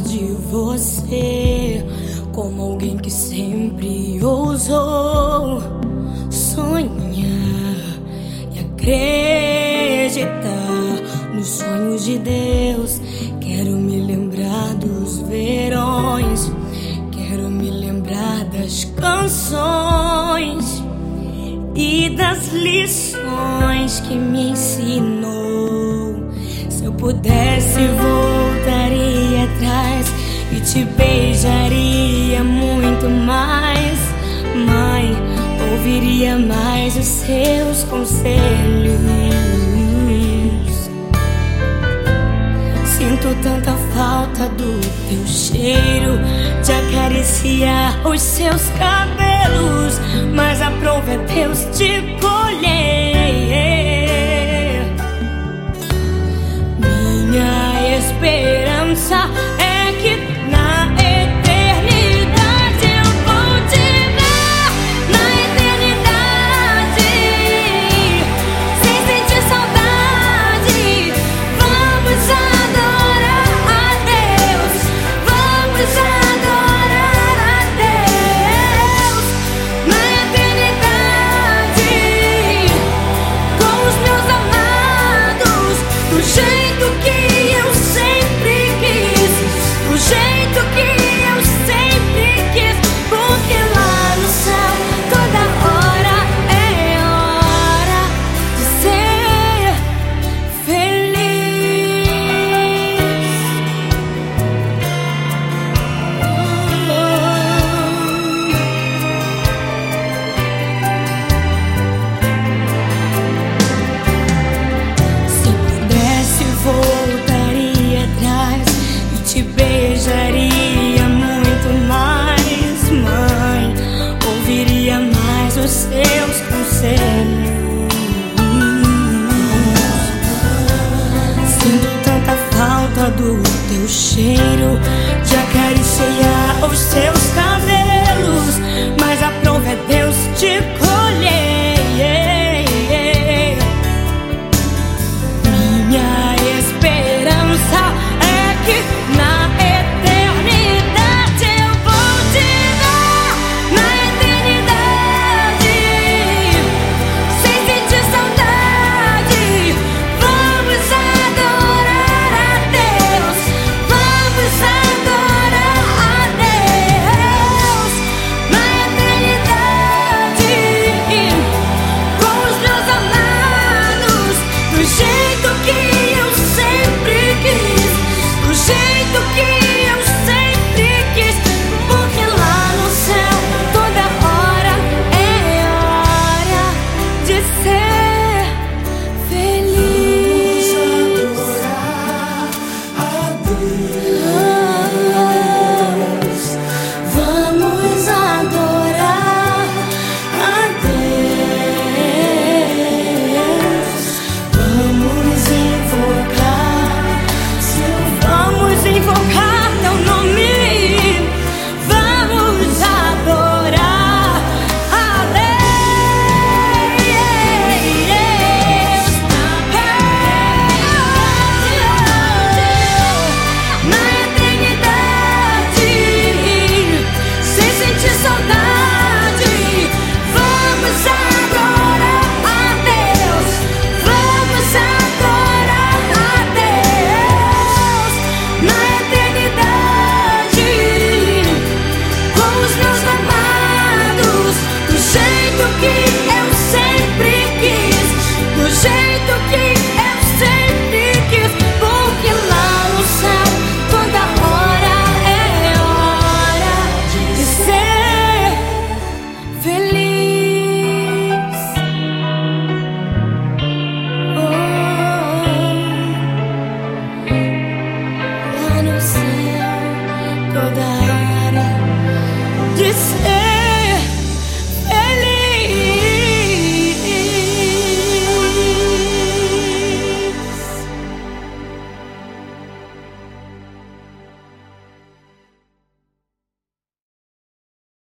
de você como alguém que sempre ousou sonhar e acreditar nos sonhos de Deus. Quero me lembrar dos verões, quero me lembrar das canções e das lições que me ensinou. Se eu pudesse, voltaria te beijaria muito mais. Mãe, ouviria mais os seus conselhos. Sinto tanta falta do teu cheiro, de acariciar os seus cabelos. Mas a Deus te colher. Falta looking